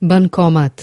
bancomat